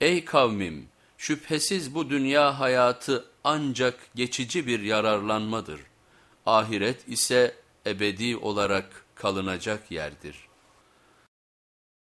Ey kavmim şüphesiz bu dünya hayatı ancak geçici bir yararlanmadır. Ahiret ise ebedi olarak kalınacak yerdir.''